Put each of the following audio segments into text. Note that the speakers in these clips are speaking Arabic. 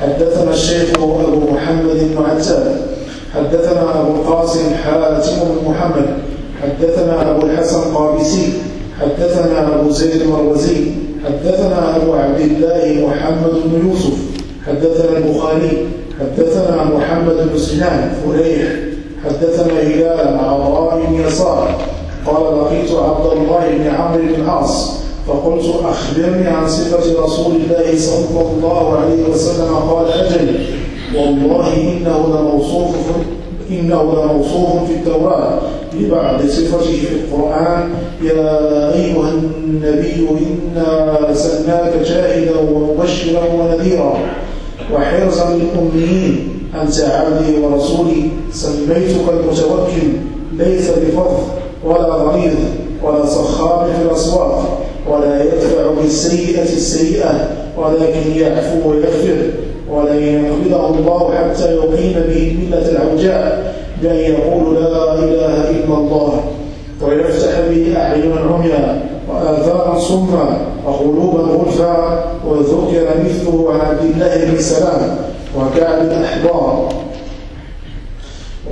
حدثنا الشيخ أبو محمد بن عتاب حدثنا أبو القاسم حاتم بن محمد حدثنا أبو الحسن قابسي حدثنا أبو زيد المروزي حدثنا أبو عبد الله محمد بن يوسف حدثنا البخاري حدثنا محمد بن سنان فليح حدثنا هلال عن بن يسار قال لقيت عبد الله بن عمرو بن العاص فقلت أخبرني عن صفة رسول الله صلى الله عليه وسلم قال أجل والله إنه لموصوف إنه لموصوف في التوراة. ببعض صفته في القرآن يا أيها النبي إنا أرسلناك شاهدا ومبشرا ونذيرا. وحرزا للأميين أنت عبدي ورسولي سميتك المتوكل ليس بفضل ولا غليظ ولا صخاب في الأسواق ولا يدفع بالسيئة السيئة ولكن يعفو ويغفر. ولن يقبضه الله حتى يقيم به الملة العوجاء بأن يقول لا إله إلا الله ويفتح به أعينا عميا وآثارا صما وقلوبا غلفا وذكر مثله عن عبد الله بن سلام وكعب الأحبار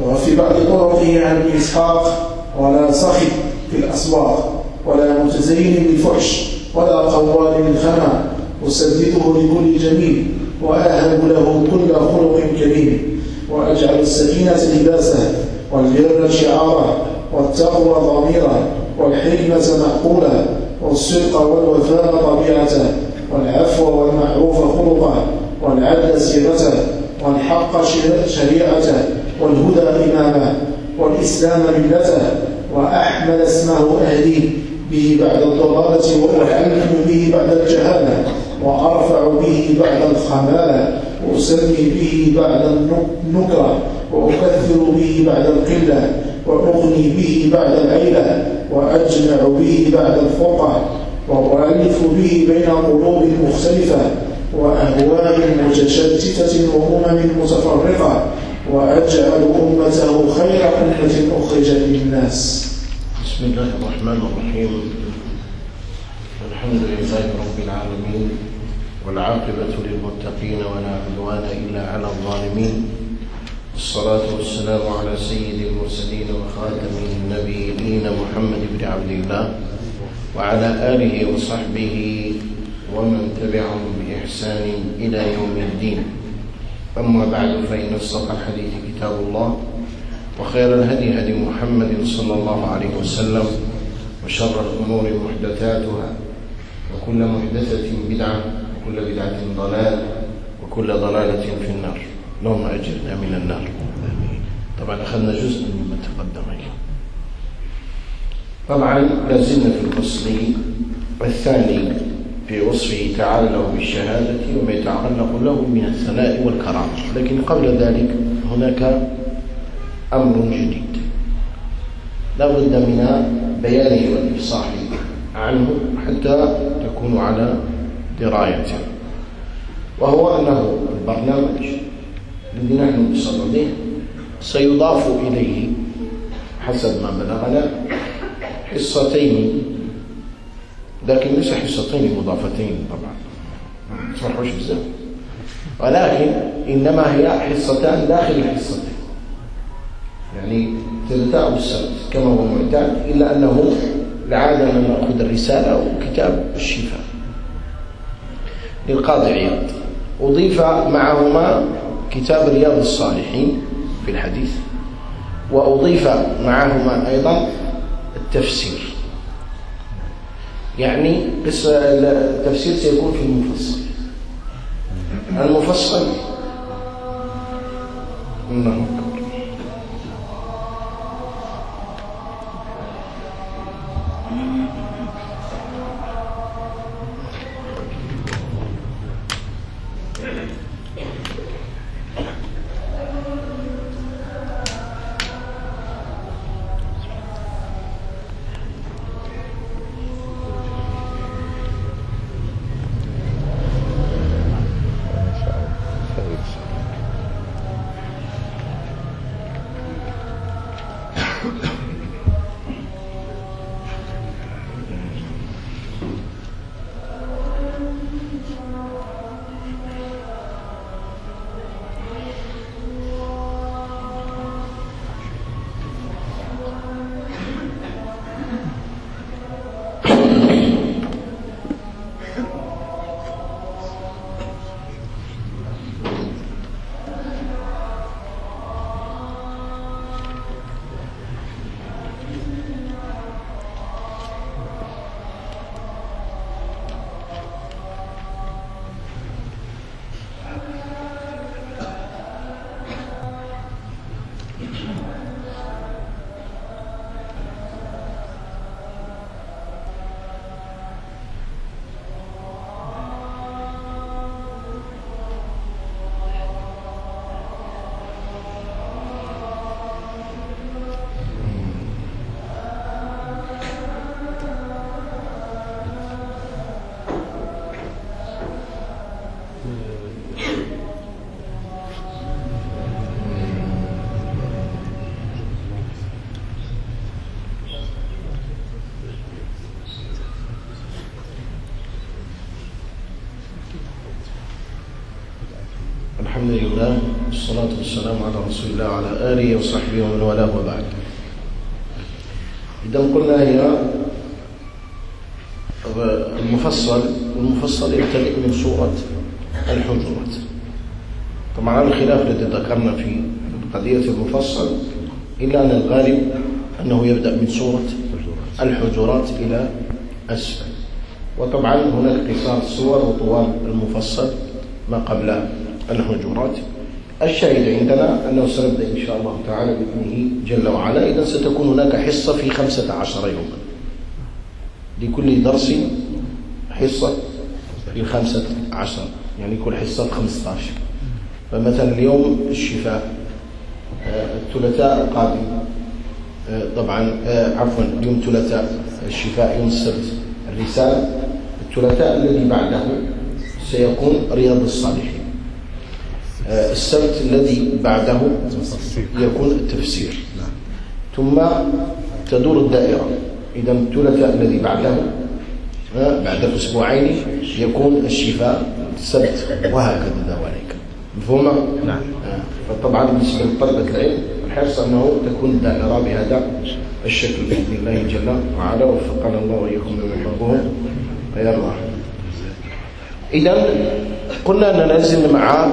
وفي بعض طرقه عن إسحاق ولا صخب في الأسواق. ولا متزين بالفحش ولا قوال بالخنا أسدده لكل جميل وأهب له كل خلق كريم. وأجعل السكينة لباسه والبر شعاره والتقوى ضميره والحكمة معقوله والصدق والوفاء طبيعته والعفو والمعروف خلقه والعدل سيرته والحق شريعته والهدى إمامه والإسلام ملته وأحمل اسمه أهديه. به بعد الضلالة وأعلم به بعد الجهالة وأرفع به بعد الخمالة وأسمي به بعد النكرة وأكثر به بعد القلة وأغني به بعد العيلة وأجمع به بعد الفرقة وأؤلف به بين قلوب مختلفة وأهواء متشتتة وأمم متفرقة وأجعل أمته خير أمة أخرجت للناس. بسم الله الرحمن الرحيم. الحمد لله رب العالمين والعاقبة للمتقين ولا عدوان إلا على الظالمين. الصلاة والسلام على سيد المرسلين وخاتم النبيين محمد بن عبد الله وعلى آله وصحبه ومن تبعهم بإحسان إلى يوم الدين. أما بعد فإن أصدق الحديث كتاب الله. وخير الهدي هدي محمد صلى الله عليه وسلم وشر الأمور محدثاتها وكل محدثة بدعة وكل بدعة ضلال وكل ضلالة في النار. اللهم أجرنا من النار. طبعا أخذنا جزء مما تقدم طبعا لازلنا في الفصل الثاني في وصفه تعالى له بالشهادة وما يتعلق له من الثناء والكرامة. لكن قبل ذلك هناك أمر جديد. لا بد من بيانه والإفصاح عنه حتى تكون على دراية وهو أنه البرنامج الذي نحن بصدده سيضاف إليه حسب ما بلغنا حصتين لكن ليس حصتين مضافتين طبعا. ما بزاف ولكن إنما هي حصتان داخل الحصتين. يعني ثلاثاء والسبت كما هو معتاد إلا أنه العادة أن نأخذ الرسالة وكتاب الشفاء. للقاضي عياض. أضيف معهما كتاب رياض الصالحين في الحديث وأضيف معهما أيضا التفسير. يعني التفسير سيكون في المفصل. المفصل؟ الله الحمد والصلاة والسلام على رسول الله وعلى آله وصحبه ومن والاه وبعد. إذا قلنا هي المفصل والمفصل يبتدئ من سورة الحجرات. طبعا الخلاف الذي ذكرنا في قضية المفصل إلا أن الغالب أنه يبدأ من سورة الحجرات إلى أسفل. وطبعا هناك قصار السور وطوال المفصل ما قبل الحجرات. الشاهد عندنا أنه سنبدأ إن شاء الله تعالى بإذنه جل وعلا. إذا ستكون هناك حصة في خمسة عشر يوما. لكل درس حصة في خمسة عشر. يعني كل حصة خمسة عشر. فمثلا اليوم الشفاء آه، الثلاثاء القادم. آه، طبعا آه، عفوا اليوم ثلاثاء الشفاء يوم السبت الرسالة. الثلاثاء الذي بعده سيكون رياض الصالحين السبت الذي بعده يكون التفسير. ثم تدور الدائرة. إذا الثلاثاء الذي بعده بعد أسبوعين يكون الشفاء السبت وهكذا ذلك مفهوم؟ نعم. فطبعا بالنسبة لطلبة العلم الحرص أنه تكون الدائرة بهذا الشكل بإذن الله جل وعلا. وفقنا الله وإياكم لما يحبه. ويرضى إذا قلنا أننا ننزل مع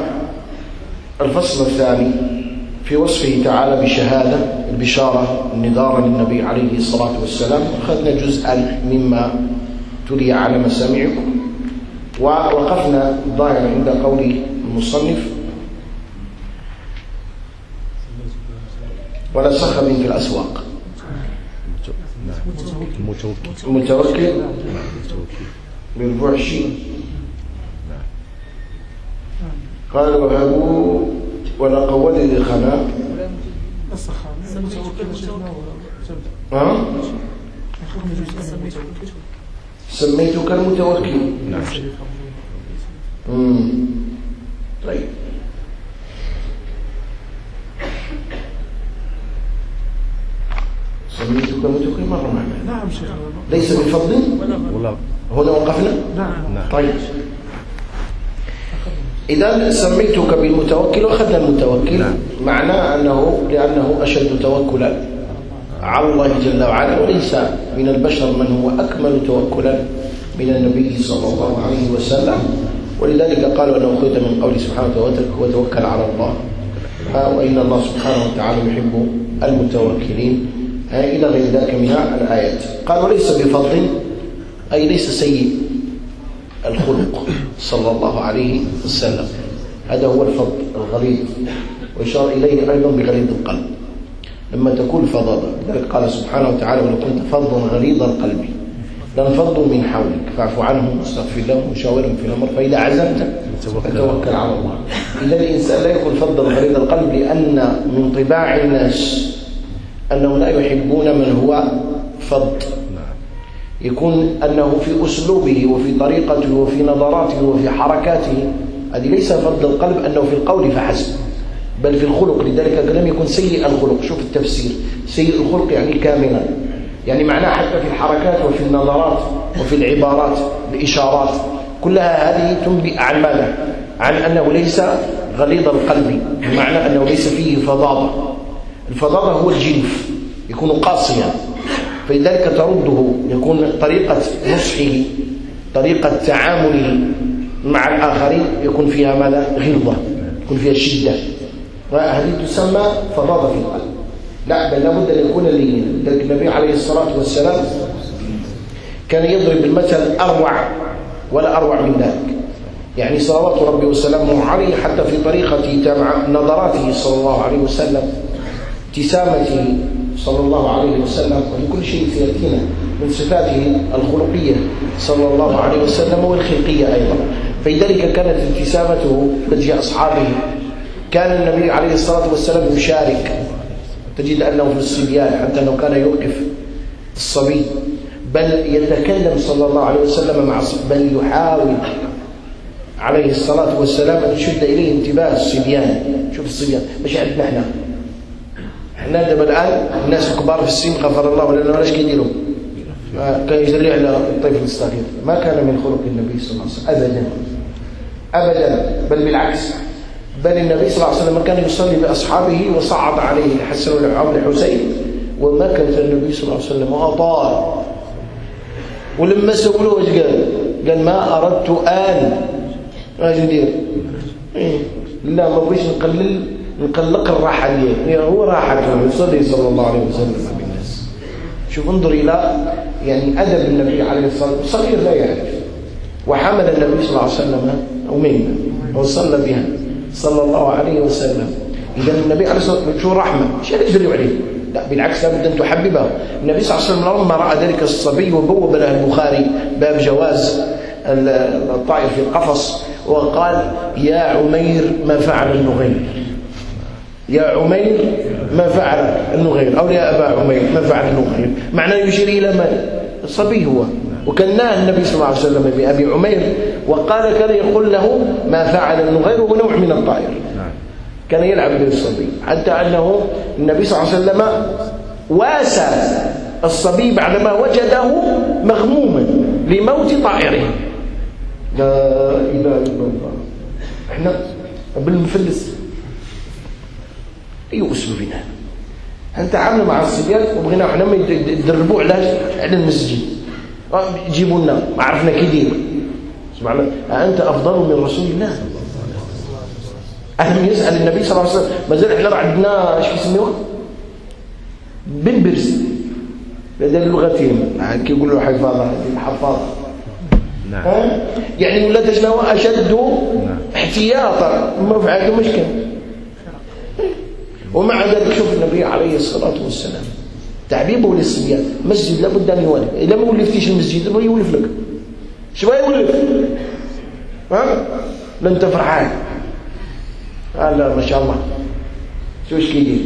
الفصل الثاني في وصفه تعالى بشهادة البشارة النذارة للنبي عليه الصلاة والسلام. أخذنا جزءا مما تلي على مسامعكم ووقفنا الظاهر عند قول المصنف. ولا صخب في الأسواق. المتوكل بالبعش قال وهبوا ولا قول للخناء سميتك المتوكل. نعم طيب. سميتك المتوكل مرة معنا نعم شيخ. ليس بفضل هنا وقفنا؟ نعم. طيب. إذا سميتك بالمتوكل وأخذنا المتوكل نعم. معناه أنه لأنه أشد توكلا. على الله جل وعلا وليس من البشر من هو أكمل توكلا من النبي صلى الله عليه وسلم. ولذلك قالوا أنه أخذت من قوله سبحانه وتوكل على الله. وإن الله سبحانه وتعالى يحب المتوكلين. إلى غير ذلك من الآيات. قالوا ليس بفضل أي ليس سيء. الخلق صلى الله عليه وسلم. هذا هو الفضل الغليظ ويشار إليه أيضا بغليظ القلب. لما تكون فضاضة لذلك قال سبحانه وتعالى ولو كنت فظا غليظ القلب لانفضوا من حولك فاعف عنهم واستغفر لهم وشاورهم في الأمر فإذا عزمت فتوكل على الله. إذا الإنسان لا يكون فظا غليظ القلب لأن من طباع الناس أنهم لا يحبون من هو فض. يكون أنه في أسلوبه وفي طريقته وفي نظراته وفي حركاته هذه ليس فرد القلب أنه في القول فحسب بل في الخلق لذلك لم يكن سيء الخلق. شوف التفسير سيء الخلق يعني كاملا يعني معناه حتى في الحركات وفي النظرات وفي العبارات الإشارات كلها هذه تنبئ عن ماذا؟ عن أنه ليس غليظ القلب بمعنى أنه ليس فيه فظاظة الفظاظة هو الجنف يكون قاسيا فلذلك ترده يكون طريقة نصحه طريقة تعامله مع الآخرين يكون فيها ماذا؟ غلظة يكون فيها شدة. وهذه تسمى فضاضة في القلب. لا بل لابد أن يكون لينا لذلك النبي عليه الصلاة والسلام كان يضرب المثل أروع ولا أروع من ذلك. يعني صلوات ربي وسلامه عليه حتى في طريقة مع نظراته صلى الله عليه وسلم ابتسامته صلى الله عليه وسلم ولكل شيء سيأتينا من صفاته الخلقية صلى الله عليه وسلم والخلقية أيضا. فلذلك كانت ابتسامته وجه أصحابه. كان النبي عليه الصلاة والسلام يشارك. تجد أنه في الصبيان حتى أنه كان يوقف الصبي. بل يتكلم صلى الله عليه وسلم مع بل يحاول عليه الصلاة والسلام أن يشد إليه انتباه الصبيان. شوف الصبيان مش عندنا إحنا. إحنا دابا الآن الناس الكبار في السن غفر الله لنا ولاش كيديروا؟ كان يجري على الطفل الصغير. ما كان من خلق النبي صلى الله عليه وسلم أبدا. أبدا. بل بالعكس. بل النبي صلى الله عليه وسلم كان يصلي بأصحابه وصعد عليه الحسن والحسين ومكث النبي صلى الله عليه وسلم وأطال ولما سولوه إيش قال؟ قال ما أردت آن. إيش ندير؟ إيه؟ لا ما بغيش نقلل. نقلق الراحة ديالي يعني هو راحته يصلي صلى الله عليه وسلم. بالناس شوف انظر إلى يعني أدب النبي عليه الصلاة والسلام. صغير لا يعرف. وحمل النبي صلى الله عليه وسلم أميمة وصلى بها. صلى الله عليه وسلم. إذا النبي عليه الصلاة والسلام شو رحمة؟ شو يدري عليه؟ لا بالعكس لابد أن تحببه. النبي صلى الله عليه وسلم لما رأى ذلك الصبي وبوب له البخاري باب جواز الطائر في القفص وقال يا عمير ما فعل النغير. يا عمير ما فعل النغير أو يا أبا عمير ما فعل النغير معناه يشير إلى من؟ الصبي هو. وكناه النبي صلى الله عليه وسلم بأبي عمير وقال كان يقول له ما فعل النغير هو نوع من الطائر. كان يلعب به الصبي حتى أنه النبي صلى الله عليه وسلم واسى الصبي بعدما وجده مغموما لموت طائره. لا إله إلا الله. إحنا بالمفلس. أي أسلوب هذا أنت عامل مع الصبيان؟ وبغينا إحنا يدربوا على على المسجد. جيبوا لنا ما عرفنا كي يدير سمعنا أنت أفضل من رسول الله. ألم يسأل النبي صلى الله عليه وسلم ما زال إحنا عندنا إيش كيسميوه بن برس. هذا لغتهم كي يقولوا حفاظة الحفاظة نعم. يعني ولا شنو أشد نعم. احتياطا. ما في عنده مشكلة. ومع ذلك شوف النبي عليه الصلاة والسلام تعبيبه للصبيان مسجد لابد أن يولف إذا ما ولفتيش المسجد ما يولف لك شو يولف ها لا أنت فرحان قال لا ما شاء الله شو إيش كيدير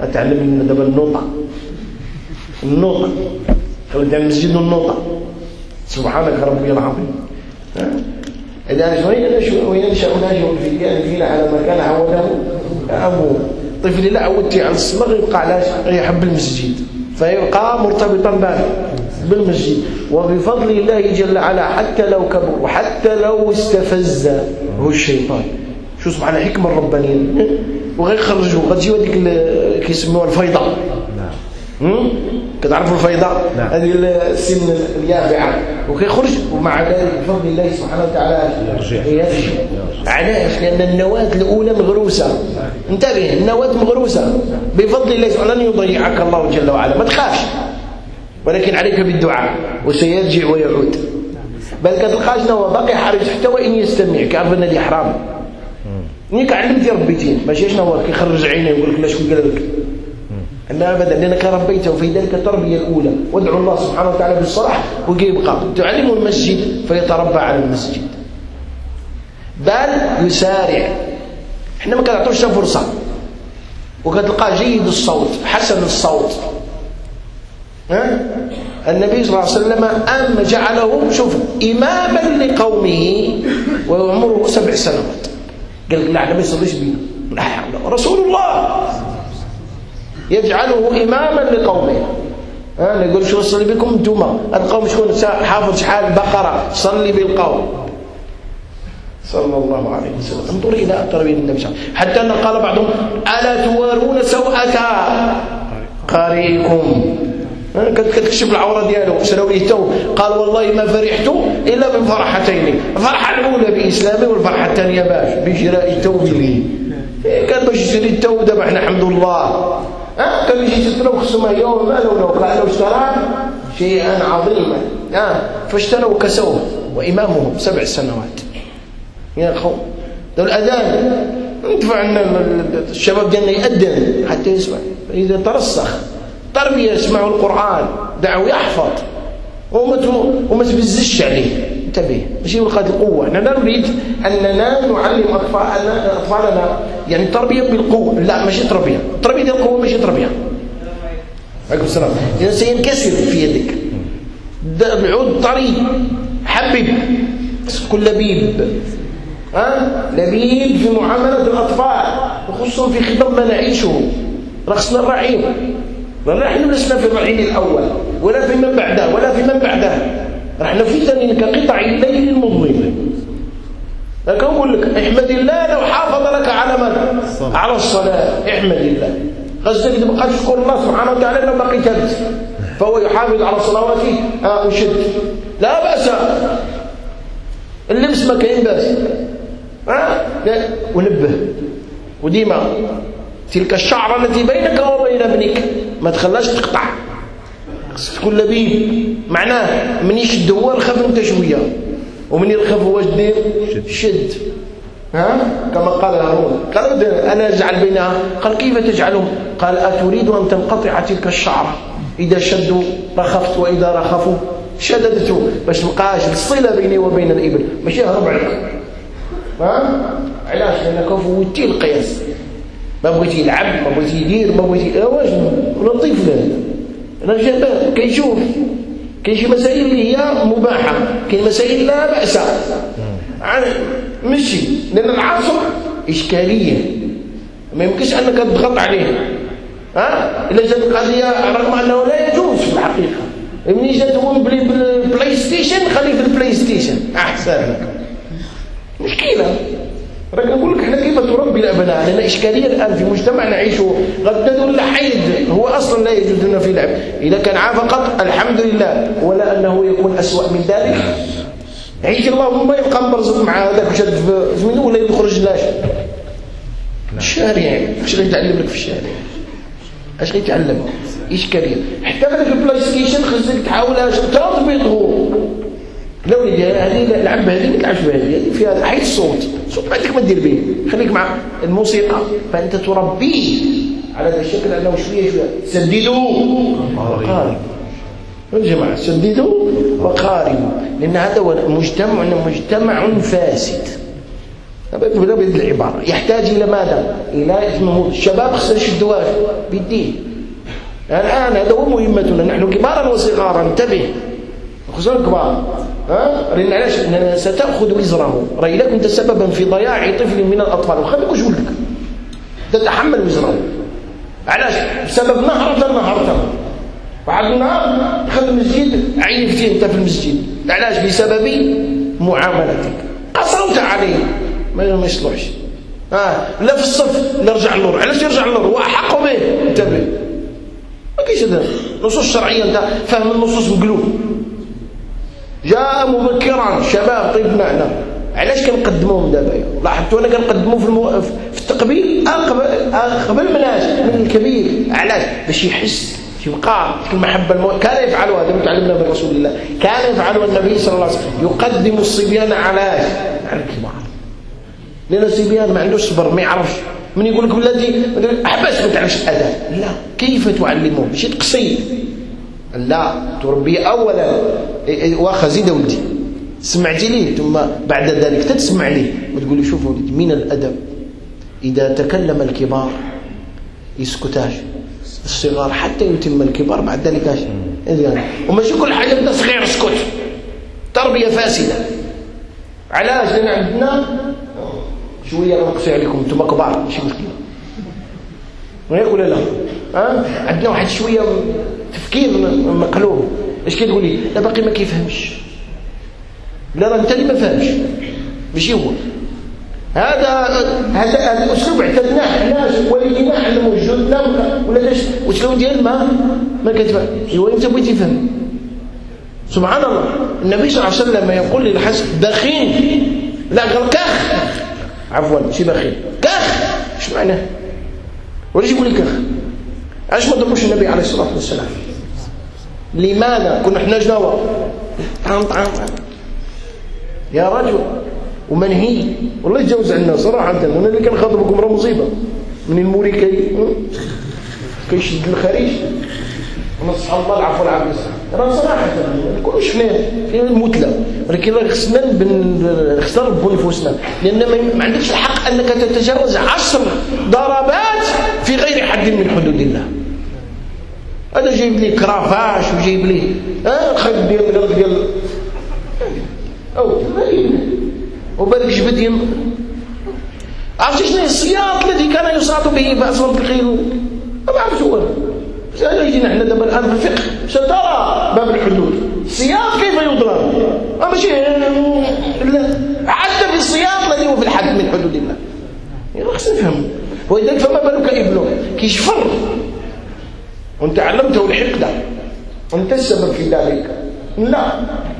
اتعلم من دابا النوطه النوطه خلينا المسجد النوطه سبحانك ربي العظيم إذا شوي وينشأ ناجم في فينا على ما كان عوده أبوه طفل لا عودتي على الصلاة يبقى علاش يحب المسجد. فيبقى مرتبطا بالمسجد. وبفضل الله جل وعلا حتى لو كبر وحتى لو استفزه الشيطان. شو سبحان الحكمة الربانية وغيخرجوا غتجيو هذيك كيسموها الفيضة. نعم. كتعرفوا الفيضة؟ نعم. هذه السن اليافعة وكيخرج ومع ذلك بفضل الله سبحانه وتعالى يرجع علاش؟ لأن النواة الأولى مغروسة. انتبه النواة مغروسة. بفضل الله سبحانه لن يضيعك الله جل وعلا. ما تخافش. ولكن عليك بالدعاء. وسيرجع ويعود. بل كتلقاش نوى باقي حريص حتى وإن يستمع كيعرف أن هذه حرام. نيك علمتي ربيتين ماشي شنو هو كيخرج عينيه ويقول لك لا شكون قال لك؟ لا أبدا لأنك ربيته في ذلك التربية الأولى. وادعو الله سبحانه وتعالى بالصلاح ويبقى تعلمه المسجد فيتربى على المسجد. بل يسارع. إحنا ما كنعطوش فرصة. وكتلقاه جيد الصوت حسن الصوت. ها؟ النبي صلى الله عليه وسلم أم جعله شوف إماما لقومه وعمره سبع سنوات. قال لك لا يصليش بينا لا حول رسول الله. يجعله إماما لقومه. ها يقول شو صلي بكم أنتم القوم شكون؟ حافظ شحال؟ بقرة صلي بالقوم. صلى الله عليه وسلم. انظر إلى تربية النبي صلى الله عليه وسلم. حتى أن قال بعضهم ألا توارون سوءة قارئكم كتكشف العورة ديالو. شراو ليه تو؟ قال والله ما فرحت إلا بفرحتين الفرحة الأولى بإسلامي والفرحة الثانية باش بشراء التوب لي كان باش يشري التوب دابا حنا الحمد لله. ها؟ كان يجي يشتروا خصهم يوم ما لو لو قال لو اشترى شيئا عظيما. ها؟ فاشتروا كسوه. وإمامهم سبع سنوات. يا قوم الأذان. ندفع لنا الشباب ديالنا يأذن حتى يسمع. فاذا ترسخ تربية يسمعوا القرآن. دعوا يحفظ وما تبزش عليه. انتبه. ماشي يلقى القوة. أنا نريد أننا نعلم أطفالنا يعني تربية بالقوة. لا ماشي تربية. تربية عليكم السلام. إذا سينكسر في يدك. العود طري. حبب كل لبيب. ها؟ لبيب في معاملة الأطفال. وخصوصا في خدمة ما نعيشه. رخصنا الرعيم نحن لسنا في الرعيل الأول. ولا في من بعده ولا في من بعده. نحن ثاني كقطع الليل المظلم. لكن أقول لك احمد الله لو حافظ لك على ماذا؟ على الصلاة. احمد الله. قصدك تبقى تشكر الله سبحانه وتعالى لو بقي تبت فهو يحافظ على صلواته. آه وشد لا بأس. اللبس ما كاين باس آه ونبه. وديما. تلك الشعرة التي بينك وبين ابنك. ما تخلاش تقطع. تكون لبيب معناه من يشد هو رخف انت شوية ومن يرخف هو دير شد. ها؟ كما قال هارون. قال أنا أجعل بينها؟ قال كيف تجعلهم؟ قال أتريد أن تنقطع تلك الشعره إذا شدوا رخفت وإذا رخفوا. شددت باش تبقاش الصلة بيني وبين الإبل. ماشي هرب عليك. ها؟ علاش؟ لانك فوتي القياس. ما بغيتي يلعب ما بغيتي يدير ما بغيتي واش؟ لطيف له. أنا جاب كيشوف كاين شي مسائل اللي هي مباحة. كاين مسائل لا بأس. مشي لأن العصر إشكالية. ما يمكنش أنك تضغط عليه. ها؟ إلا جات القضية رغم أنه لا يجوز في الحقيقة. ملي جات هو بلاي ستيشن خليه في البلاي ستيشن أحسن. لك مشكلة. راك نقول لك إحنا كيف تربي الابناء لأن إشكالية الآن في مجتمع نعيشه غدا ولا حيد. هو أصلا لا يجوز لنا في لعب. إذا كان عا فقط الحمد لله. ولا أنه يكون أسوأ من ذلك. عيش اللهم يبقى مرزق مع هذاك وشد في ولا يخرج لاش. الشارع. اش غيتعلم لك في الشارع؟ اش غيتعلم اشكاليه حتى في البلاي ستيشن خصك تحاول تضبطه لا وليدي هذه لعب بهذه ما تلعبش بهذه هذه فيها حيث الصوت. الصوت ما عندك ما دير به. خليك مع الموسيقى. فأنت تربيه على هذا الشكل انه شوية شوية. سددوا وقاربوا يا جماعة سددوا وقاربوا لأن هذا هو مجتمع فاسد. بهذه العبارة. يحتاج إلى ماذا؟ إلى اسمه الشباب خصنا نشدوا بالدين. الآن هذا هو مهمتنا. نحن كبارا وصغارا انتبه. خصوصا الكبار ها؟ لأن علاش؟ لأن ستأخذ وزره. راي لا كنت سببا في ضياع طفل من الأطفال. وخليك وش لك؟ تتحمل وزره. علاش؟ بسبب نهرة نهرته واحد النهار دخل المسجد عيفتي انت في المسجد. علاش؟ بسبب معاملتك. قصرت عليه. ما يصلحش. آه لا في الصف لا رجع للور علاش يرجع للور هو أحق به. انتبه. ما كاينش هذا. النصوص الشرعية انت فاهم النصوص مقلوب جاء مبكرا شباب طيب معنا. علاش كنقدموهم دابا؟ لاحظتوا أنا كنقدمو في, المو... في التقبيل؟ قبل مناش من الكبير. علاش؟ باش يحس. يبقى المحبه المو... كان يفعل هذا متعلمنا من رسول الله. كان يفعل النبي صلى الله عليه وسلم. يقدم الصبيان على على الكبار لأن الصبيان ما عندوش صبر ما يعرفش. من يقول لك بلادي أحبس ما تعرفش الاداب لا. كيف تعلمه ماشي تقصي لا. تربي اولا. واخا زيد ولدي. سمعتي ليه ثم بعد ذلك تسمع ليه وتقول لي شوف ولدي من الأدب؟ إذا تكلم الكبار يسكتاش الصغار حتى يتم الكبار بعد ذلك اش وماشي كل حاجة انت صغير اسكت. تربية فاسدة. علاش؟ لأن عندنا شوية نقصي عليكم أنتم كبار ماشي مشكلة. وياك ولا لا؟ عندنا واحد شوية تفكير مقلوب. اش كتقول لي لا باقي ما كيفهمش. لا راه أنت اللي ما فهمش. ماشي هو. هذا هذا الأسلوب اعتدناه حناش والدينا علموا جدنا ولا داش الأسلوب ديال ما ما كتفهم أيوا أنت بغيتي تفهم سبحان الله. النبي صلى الله عليه وسلم يقول للحسن دخين. لا قال كخ. عفوا ماشي دخين. كخ. إيش معناه وليش يقول لي كخ علاش ما ضربوش النبي عليه الصلاة والسلام؟ لماذا كنا إحنا جنوا؟ طعم طعم يا رجل. ومنهي. والله يتجاوز عنا صراحة. أنا اللي كنخاطبكم راه مصيبة. من الموري كي كيشد الخريج. ونصح الله العفو والعافية. راه صراحة كل شفناه في المثلى ولكن راه خصنا خصنا نربوا نفوسنا. لأن ما عندكش الحق أنك تتجاوز عشر ضربات في غير حد من حدود الله. هذا جايب لي كرافاش وجايب لي ها الخيط ديال القلب ديال أو وبالك جبد ديال عرفتي شنو السياط الذي كان يصاد به بأسرة الخير ما عرفت هو. يجينا إحنا دابا الآن في الفقه. سترى باب الحدود السياط كيف يضرب؟ ماشي حتى في الصيام الذي هو في الحد من حدود الله. يعني خصنا نفهم ولذلك فما بالك ابنه. كيشفر وأنت علمته الحقد. وانت السبب في ذلك. لا.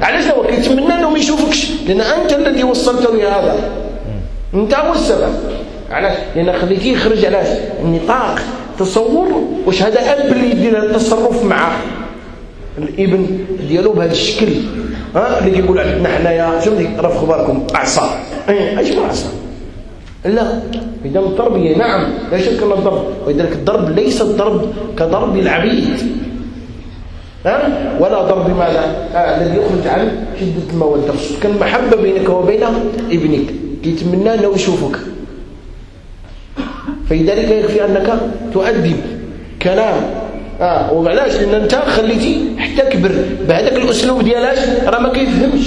علاش هو كيتمنى انه ما يشوفكش لأن أنت الذي وصلته لهذا أنت هو السبب. علاش؟ لأن خليتيه يخرج علاش النطاق تصور واش هذا أب اللي يدير التصرف مع الإبن ديالو بهذا الشكل. ها؟ اللي كيقول عندنا حنايا شنو راه في خباركم اعصار اي اش هو اعصار لا. إذا التربيه نعم. لا شك أن الضرب. ولذلك الضرب ليس الضرب كضرب العبيد. ولا ضرب ماذا؟ آه الذي يخرج عن شدة الموده كان محبة بينك وبين ابنك. كيتمنى أنه يشوفك. فلذلك يكفي أنك تؤدب. كلام. آه وعلاش؟ لأن أنت خليتي حتى كبر. بهذاك الأسلوب ديالاش راه ما كيفهمش.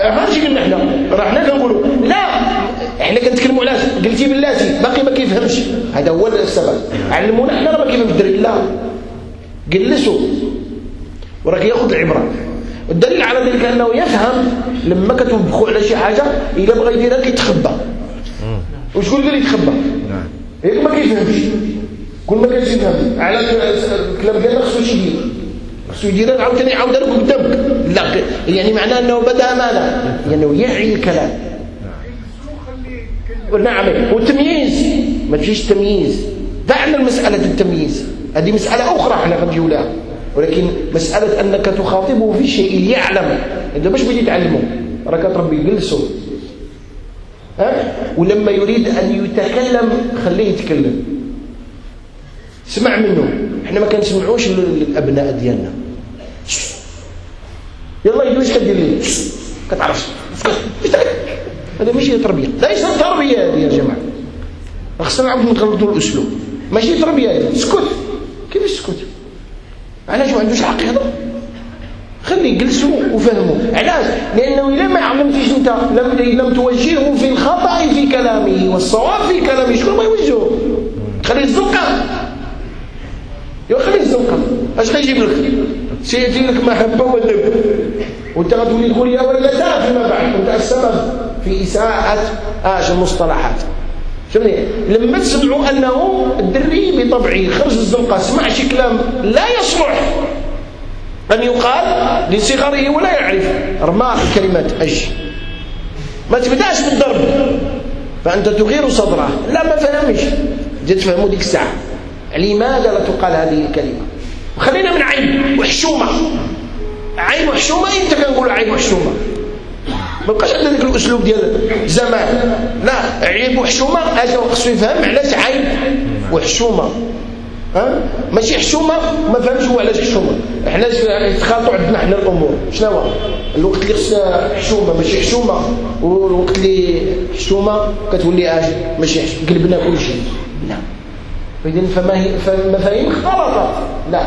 هادشي قلنا حنا راه حنا كنقولوا لا إحنا كنتكلموا علاش؟ قلتي بلاتي باقي ما كيفهمش. هذا هو السبب. علمونا حنا راه ما كيفهمش. الدري لا. جلسوا. وراه كياخذ العبرة. والدليل على ذلك أنه يفهم لما كتوبخوا على شي حاجة إلا بغى يديرها كيتخبى وشكون قال يتخبى. نعم. هيك ما كيفهمش. كل ما كانش يفهم على الكلام ديالنا خصو يدير خصو يدير عاوتاني يعاود لك قدامك لا يعني معناه إنه بدا ماذا يعني يعي الكلام. نعم. والتمييز. ما تجيش تمييز. دعنا مسألة التمييز. هذه مسألة أخرى إحنا غنجيو لها ولكن مسألة أنك تخاطبه في شيء يعلم أنت باش بدي تعلمه راك تربي جلسه. ها؟ ولما يريد أن يتكلم خليه يتكلم. اسمع منه. إحنا ما كنسمعوش للأبناء ديالنا. يلا يجي واش كدير لي؟ كتعرفش هذا ماشي تربية. ليس تربية هذه يا جماعة. خصنا نعاود نغلطوا الأسلوب. ماشي تربية هذه. اسكت كيفاش تسكت علاش ما عندوش حق يهضر خليه يجلسوا وفهموا. علاش؟ لأنه الا ما علمتيش أنت لم لم توجهه في الخطأ في كلامه والصواب في كلامه شكون ما يوجهه؟ خليه الزنقة. خليه الزنقة. أش غيجيب لك؟ سيجي لك محبة وذب وانت غتولي تقول يا ويلتاه فيما بعد. انت السبب في إساءة اش المصطلحات شوفني لما تسمعوا أنه الدري بطبعه خرج الزنقة سمع شي كلام لا يصلح. أن يقال لصغره ولا يعرف. رمى الكلمات أج. ما تبدأش بالضرب. فأنت تغير صدره. لا ما فهمش. جيت تفهموا ديك الساعة. لماذا لا تقال هذه الكلمة؟ خلينا من عين. وحشومة. عين وحشومة انت كنقول عين وحشومة ما بقاش عندنا ذاك الأسلوب ديال زمان لا عيب وحشومه اجا خصو يفهم علاش عيب وحشومه ها؟ ماشي حشومة ما فهمش هو علاش حشومة. حنا يتخاطوا عندنا حنا الأمور. شنو هو؟ الوقت اللي خص حشومة ماشي حشومة. والوقت اللي حشومة كتولي أجي ماشي قلبنا كل شيء. لا. اذا فمفاهيم اختلطت لا.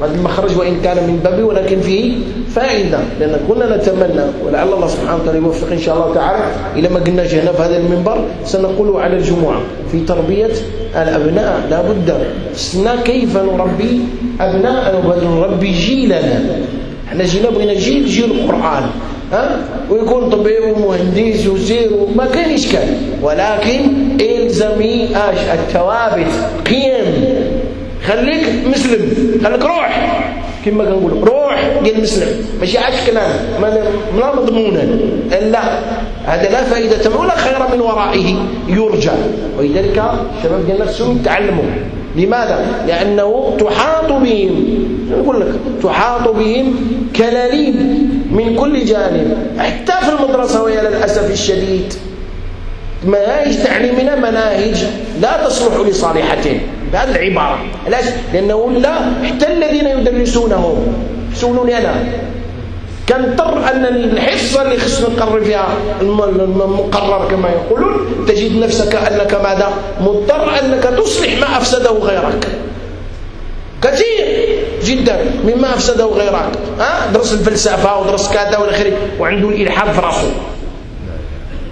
وهذا المخرج وإن كان من باب ولكن فيه فائدة لأن كنا نتمنى ولعل الله سبحانه وتعالى يوفق إن شاء الله تعالى إلى ما قلنا هنا في هذا المنبر سنقول على الجمعة في تربية الأبناء لا بد سنا كيف نربي أبناء ونربي جيلنا. إحنا جينا بغينا جيل جيل القرآن ها؟ ويكون طبيب ومهندس وزير وما كان إشكال ولكن إلزمي اش الثوابت قيم. خليك مسلم خليك روح. كما كنقول روح ديال مسلم. ماشي عاد كلام. ما مضمونا لا هذا لا فائدة ولا خير من ورائه. يرجى ولذلك الشباب ديال نفسهم يتعلموا لماذا؟ لأنه تحاط بهم. نقول لك؟ تحاط بهم كلاليب من كل جانب. حتى في المدرسة ويا للأسف الشديد. مناهج تعليمنا مناهج لا تصلح لصالحتين بهذه العبارة. علاش؟ لأنه لا حتى الذين يدرسونهم سولوني أنا. كنضطر أن الحصة اللي خصنا نقرر فيها المقرر كما يقولون تجد نفسك أنك ماذا؟ مضطر أنك تصلح ما أفسده غيرك. كثير جدا مما أفسده غيرك. ها؟ درس الفلسفة ودرس كذا والآخر وعنده الإلحاد في راسه.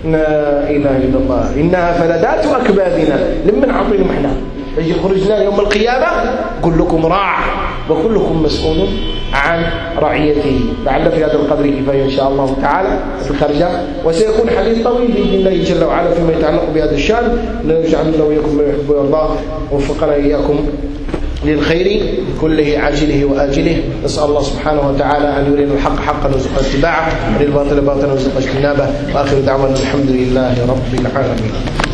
لا إله إلا الله. إنها فلذات أكبادنا. لمن عطيهم إحنا؟ يجي خرجنا يوم القيامة كلكم راع وكلكم مسؤول عن رعيته. لعل في هذا القدر كفاية إن شاء الله تعالى في الخرجة وسيكون حديث طويل بإذن الله جل وعلا فيما يتعلق بهذا الشأن. نجعل الله وإياكم ما يحب ويرضاه ووفقنا إياكم للخير كله عاجله وآجله. نسأل الله سبحانه وتعالى أن يرينا الحق حقا ويرزقنا اتباعه وللباطل باطلا ويرزقنا اجتنابه. وآخر دعوانا الحمد لله رب العالمين.